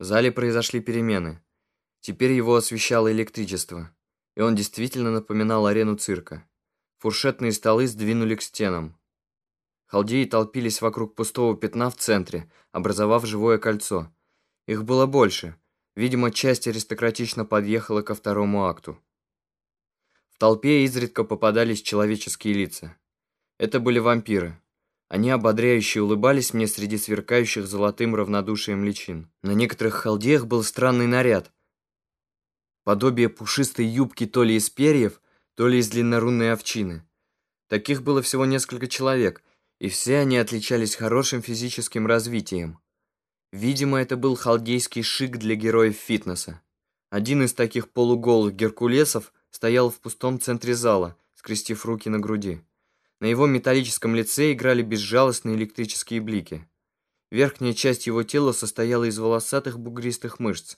В зале произошли перемены. Теперь его освещало электричество, и он действительно напоминал арену цирка. Фуршетные столы сдвинули к стенам. Халдеи толпились вокруг пустого пятна в центре, образовав живое кольцо. Их было больше. Видимо, часть аристократично подъехала ко второму акту. В толпе изредка попадались человеческие лица. Это были вампиры. Они ободряюще улыбались мне среди сверкающих золотым равнодушием личин. На некоторых халдеях был странный наряд. Подобие пушистой юбки то ли из перьев, то ли из длиннорунной овчины. Таких было всего несколько человек, и все они отличались хорошим физическим развитием. Видимо, это был халдейский шик для героев фитнеса. Один из таких полуголых геркулесов стоял в пустом центре зала, скрестив руки на груди. На его металлическом лице играли безжалостные электрические блики. Верхняя часть его тела состояла из волосатых бугристых мышц.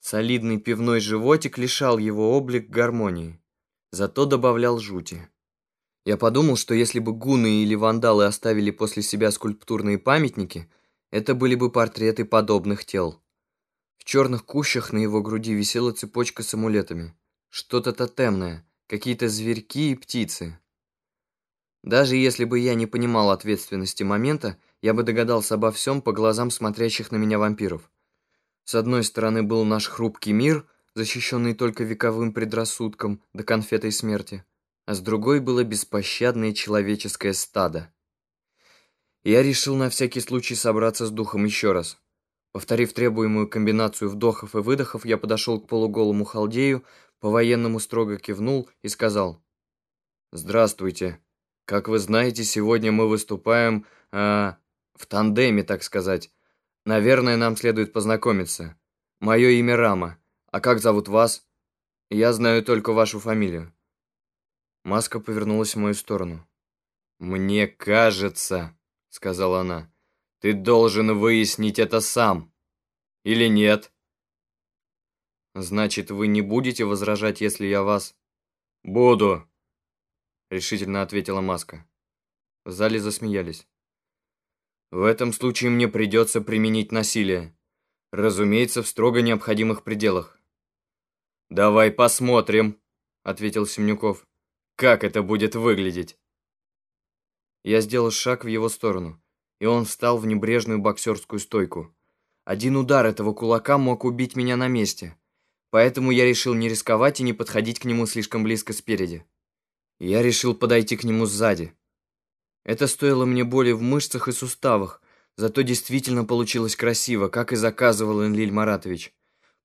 Солидный пивной животик лишал его облик гармонии, зато добавлял жути. Я подумал, что если бы гуны или вандалы оставили после себя скульптурные памятники, это были бы портреты подобных тел. В черных кущах на его груди висела цепочка с амулетами. Что-то тотемное, какие-то зверьки и птицы. Даже если бы я не понимал ответственности момента, я бы догадался обо всем по глазам смотрящих на меня вампиров. С одной стороны был наш хрупкий мир, защищенный только вековым предрассудком до конфетой смерти, а с другой было беспощадное человеческое стадо. Я решил на всякий случай собраться с духом еще раз. Повторив требуемую комбинацию вдохов и выдохов, я подошел к полуголому халдею, по-военному строго кивнул и сказал «Здравствуйте». Как вы знаете, сегодня мы выступаем э, в тандеме, так сказать. Наверное, нам следует познакомиться. Мое имя Рама. А как зовут вас? Я знаю только вашу фамилию. Маска повернулась в мою сторону. «Мне кажется», — сказала она, — «ты должен выяснить это сам. Или нет?» «Значит, вы не будете возражать, если я вас...» «Буду», — решительно ответила Маска. В зале засмеялись. «В этом случае мне придется применить насилие. Разумеется, в строго необходимых пределах». «Давай посмотрим», — ответил Семнюков. «Как это будет выглядеть?» Я сделал шаг в его сторону, и он встал в небрежную боксерскую стойку. Один удар этого кулака мог убить меня на месте, поэтому я решил не рисковать и не подходить к нему слишком близко спереди. Я решил подойти к нему сзади. Это стоило мне боли в мышцах и суставах, зато действительно получилось красиво, как и заказывал Энлиль Маратович.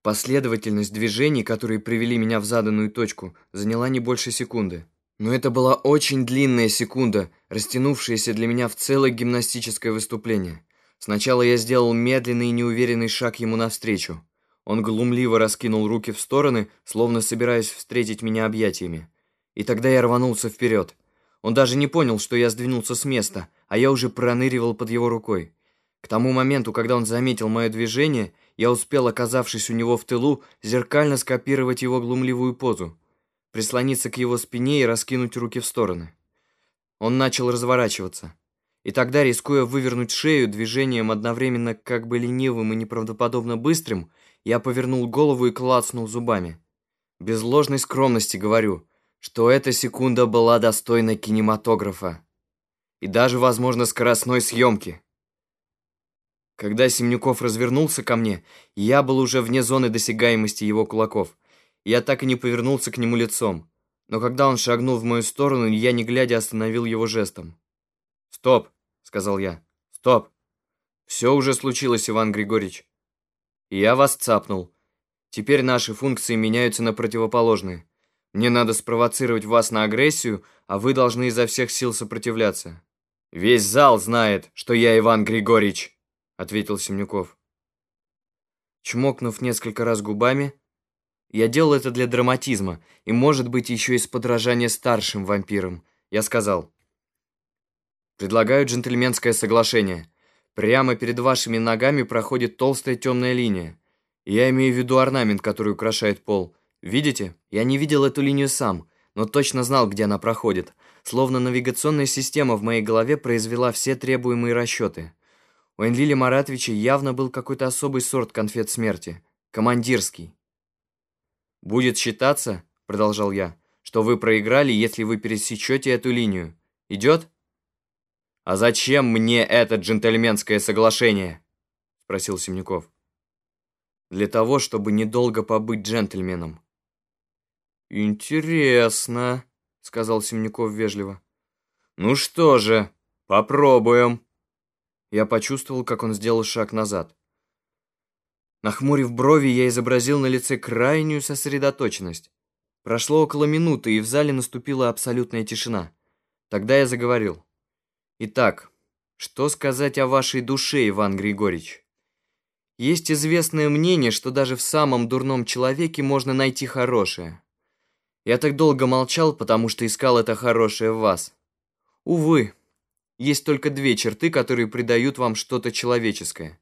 Последовательность движений, которые привели меня в заданную точку, заняла не больше секунды. Но это была очень длинная секунда, растянувшаяся для меня в целое гимнастическое выступление. Сначала я сделал медленный и неуверенный шаг ему навстречу. Он глумливо раскинул руки в стороны, словно собираясь встретить меня объятиями. И тогда я рванулся вперед. Он даже не понял, что я сдвинулся с места, а я уже проныривал под его рукой. К тому моменту, когда он заметил мое движение, я успел, оказавшись у него в тылу, зеркально скопировать его глумливую позу, прислониться к его спине и раскинуть руки в стороны. Он начал разворачиваться. И тогда, рискуя вывернуть шею движением одновременно как бы ленивым и неправдоподобно быстрым, я повернул голову и клацнул зубами. Без ложной скромности говорю, что эта секунда была достойна кинематографа и даже, возможно, скоростной съемки. Когда Семнюков развернулся ко мне, я был уже вне зоны досягаемости его кулаков. Я так и не повернулся к нему лицом. Но когда он шагнул в мою сторону, я, не глядя, остановил его жестом. «Стоп!» — сказал я. «Стоп! Все уже случилось, Иван Григорьевич. я вас цапнул. Теперь наши функции меняются на противоположные. Мне надо спровоцировать вас на агрессию, а вы должны изо всех сил сопротивляться. Весь зал знает, что я Иван Григорьевич, ответил Семнюков. Чмокнув несколько раз губами, я делал это для драматизма и, может быть, еще из подражания старшим вампирам. Я сказал, предлагаю джентльменское соглашение. Прямо перед вашими ногами проходит толстая темная линия. Я имею в виду орнамент, который украшает пол. Видите? Я не видел эту линию сам, но точно знал, где она проходит. Словно навигационная система в моей голове произвела все требуемые расчеты. У Энлиля Маратовича явно был какой-то особый сорт конфет смерти, командирский. «Будет считаться, — продолжал я, — что вы проиграли, если вы пересечете эту линию. Идет?» «А зачем мне это джентльменское соглашение?» — спросил Семняков. «Для того, чтобы недолго побыть джентльменом». «Интересно», — сказал Семняков вежливо. «Ну что же, попробуем». Я почувствовал, как он сделал шаг назад. Нахмурив брови, я изобразил на лице крайнюю сосредоточенность. Прошло около минуты, и в зале наступила абсолютная тишина. Тогда я заговорил. «Итак, что сказать о вашей душе, Иван Григорьевич? Есть известное мнение, что даже в самом дурном человеке можно найти хорошее. Я так долго молчал, потому что искал это хорошее в вас. Увы, есть только две черты, которые придают вам что-то человеческое.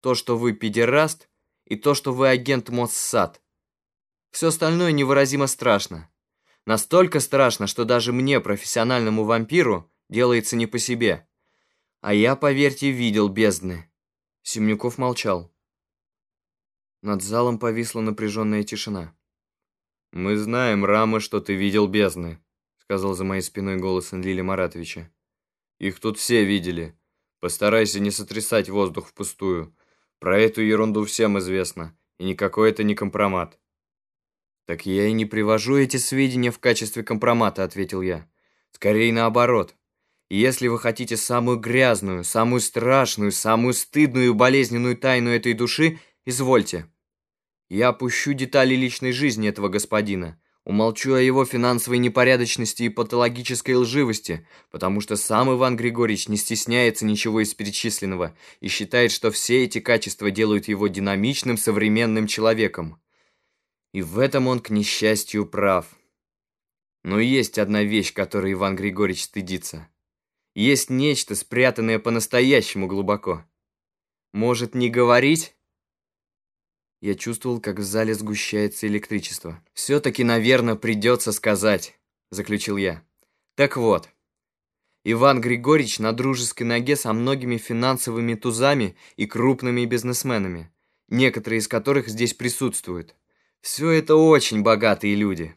То, что вы педераст, и то, что вы агент Моссад. Все остальное невыразимо страшно. Настолько страшно, что даже мне, профессиональному вампиру, делается не по себе. А я, поверьте, видел бездны. Семнюков молчал. Над залом повисла напряженная тишина. «Мы знаем, Рама, что ты видел бездны», — сказал за моей спиной голос Энлиля Маратовича. «Их тут все видели. Постарайся не сотрясать воздух впустую. Про эту ерунду всем известно, и никакой это не компромат». «Так я и не привожу эти сведения в качестве компромата», — ответил я. «Скорее наоборот. Если вы хотите самую грязную, самую страшную, самую стыдную и болезненную тайну этой души, извольте. Я опущу детали личной жизни этого господина, умолчу о его финансовой непорядочности и патологической лживости, потому что сам Иван Григорьевич не стесняется ничего из перечисленного и считает, что все эти качества делают его динамичным современным человеком. И в этом он, к несчастью, прав. Но есть одна вещь, которой Иван Григорьевич стыдится. Есть нечто, спрятанное по-настоящему глубоко. Может, не говорить? Я чувствовал, как в зале сгущается электричество. «Все-таки, наверное, придется сказать», — заключил я. «Так вот, Иван Григорьевич на дружеской ноге со многими финансовыми тузами и крупными бизнесменами, некоторые из которых здесь присутствуют. Все это очень богатые люди.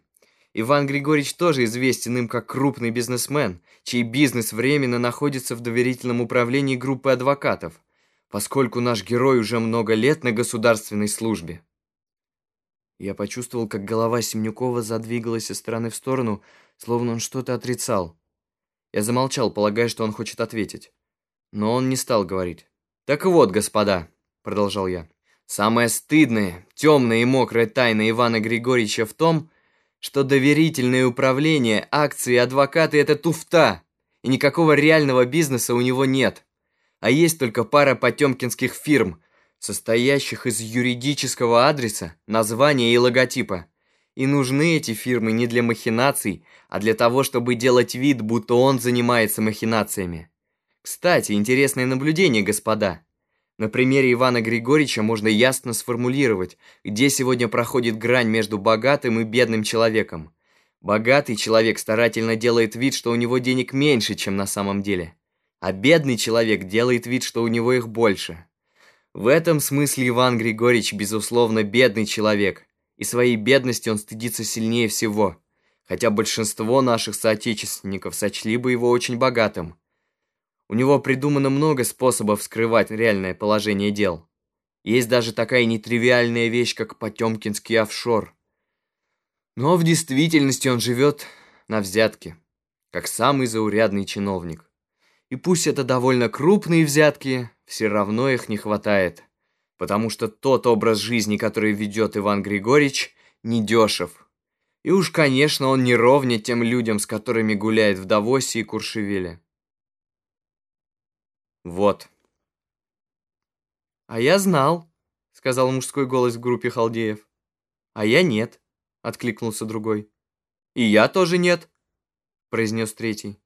Иван Григорьевич тоже известен им как крупный бизнесмен, чей бизнес временно находится в доверительном управлении группы адвокатов поскольку наш герой уже много лет на государственной службе. Я почувствовал, как голова Семнюкова задвигалась из стороны в сторону, словно он что-то отрицал. Я замолчал, полагая, что он хочет ответить. Но он не стал говорить. «Так вот, господа», — продолжал я, «самое стыдное, темное и мокрое тайна Ивана Григорьевича в том, что доверительное управление, акции адвокаты — это туфта, и никакого реального бизнеса у него нет а есть только пара потемкинских фирм, состоящих из юридического адреса, названия и логотипа. И нужны эти фирмы не для махинаций, а для того, чтобы делать вид, будто он занимается махинациями. Кстати, интересное наблюдение, господа. На примере Ивана Григорьевича можно ясно сформулировать, где сегодня проходит грань между богатым и бедным человеком. Богатый человек старательно делает вид, что у него денег меньше, чем на самом деле а бедный человек делает вид, что у него их больше. В этом смысле Иван Григорьевич, безусловно, бедный человек, и своей бедности он стыдится сильнее всего, хотя большинство наших соотечественников сочли бы его очень богатым. У него придумано много способов скрывать реальное положение дел. Есть даже такая нетривиальная вещь, как Потемкинский офшор. Но в действительности он живет на взятке, как самый заурядный чиновник. И пусть это довольно крупные взятки, все равно их не хватает. Потому что тот образ жизни, который ведет Иван Григорьевич, недешев. И уж, конечно, он не ровня тем людям, с которыми гуляет в Давосе и Куршевеле. Вот. «А я знал», — сказал мужской голос в группе халдеев. «А я нет», — откликнулся другой. «И я тоже нет», — произнес третий.